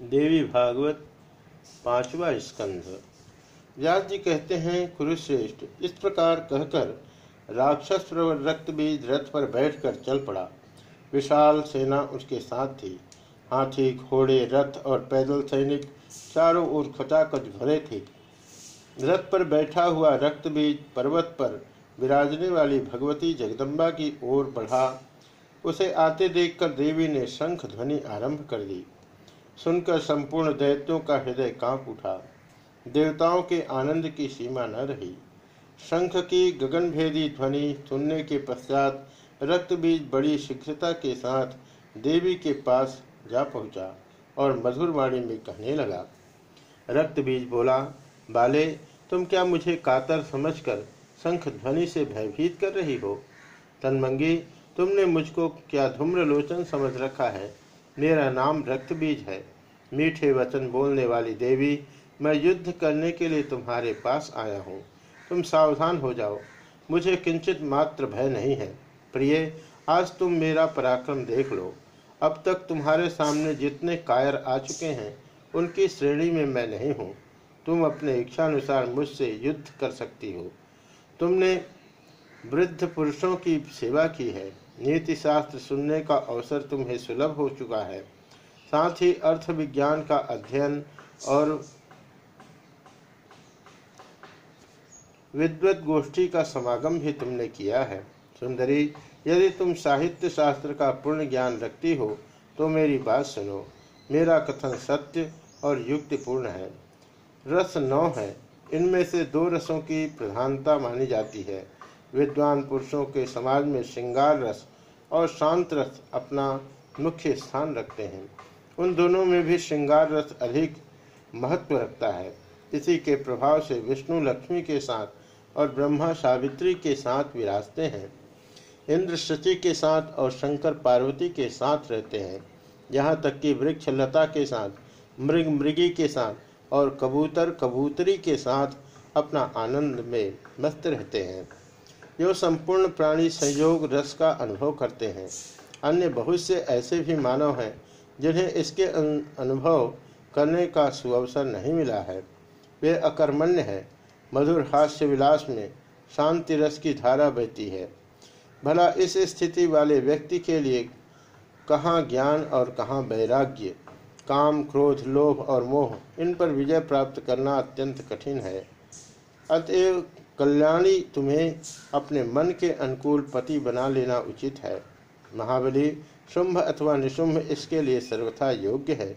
देवी भागवत, पांचवा स्कंध। व्यास जी कहते हैं, कुरुश्रेष्ठ, इस प्रकार कहकर राक्षस प्रवर रक्त बीज रथ पर बैठकर चल पड़ा। विशाल सेना उसके साथ थी। हाथी, घोड़े, रथ और पैदल सैनिक चारों ओर खचाखच भरे थे। रथ पर बैठा हुआ रक्त बीज पर्वत पर विराजने वाली भगवती जगदम्बा की ओर बढ़ा। उसे आते देखकर देवी ने शंख ध्वनि आरंभ कर दी। सुनकर संपूर्ण दैत्यों का हृदय काँप उठा। देवताओं के आनंद की सीमा न रही। शंख की गगनभेदी ध्वनि सुनने के पश्चात रक्त बीज बड़ी शीघ्रता के साथ देवी के पास जा पहुँचा और मधुर वाणी में कहने लगा रक्त बीज बोला, बाले, तुम क्या मुझे कातर समझकर शंख ध्वनि से भयभीत कर रही हो? तनमंगी, तुमने मुझको क्या धूम्र लोचन समझ रखा है? मेरा नाम रक्तबीज है। मीठे वचन बोलने वाली देवी, मैं युद्ध करने के लिए तुम्हारे पास आया हूँ। तुम सावधान हो जाओ। मुझे किंचित मात्र भय नहीं है। प्रिय, आज तुम मेरा पराक्रम देख लो। अब तक तुम्हारे सामने जितने कायर आ चुके हैं, उनकी श्रेणी में मैं नहीं हूँ। तुम अपने इच्छानुसार मुझसे युद्ध कर सकती हो। तुमने वृद्ध पुरुषों की सेवा की है। नीति शास्त्र सुनने का अवसर तुम्हें सुलभ हो चुका है। साथ ही अर्थ विज्ञान का अध्ययन और विद्वत गोष्ठी का समागम भी तुमने किया है। सुंदरी, यदि तुम साहित्य शास्त्र का पूर्ण ज्ञान रखती हो तो मेरी बात सुनो। मेरा कथन सत्य और युक्तिपूर्ण है। रस नौ है। इनमें से दो रसों की प्रधानता मानी जाती है। विद्वान पुरुषों के समाज में श्रृंगार रस और शांत रस अपना मुख्य स्थान रखते हैं। उन दोनों में भी श्रृंगार रस अधिक महत्व रखता है। इसी के प्रभाव से विष्णु लक्ष्मी के साथ और ब्रह्मा सावित्री के साथ विराजते हैं। इंद्र शचि के साथ और शंकर पार्वती के साथ रहते हैं। यहाँ तक कि वृक्ष लता के साथ, मृग मृगी के साथ और कबूतर कबूतरी के साथ अपना आनंद में मस्त रहते हैं। जो संपूर्ण प्राणी संयोग रस का अनुभव करते हैं। अन्य बहुत से ऐसे भी मानव हैं, जिन्हें इसके अनुभव करने का सुअवसर नहीं मिला है। वे अकर्मण्य है, मधुर हास्य विलास में शांति रस की धारा बहती है। भला इस स्थिति वाले व्यक्ति के लिए कहाँ ज्ञान और कहाँ वैराग्य? काम, क्रोध, लोभ और मोह, इन पर विजय प्राप्त करना अत्यंत कठिन है। अतएव कल्याणी, तुम्हें अपने मन के अनुकूल पति बना लेना उचित है। महाबली, शुंभ अथवा निशुंभ इसके लिए सर्वथा योग्य है।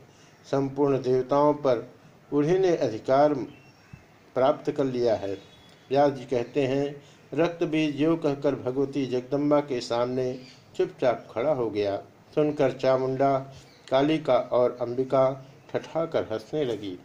संपूर्ण देवताओं पर उन्हीं ने अधिकार प्राप्त कर लिया है। व्यास जी कहते हैं, रक्त बीज यो कहकर भगवती जगदम्बा के सामने चुपचाप खड़ा हो गया। सुनकर चामुंडा, कालिका और अंबिका ठठाकर हंसने लगी।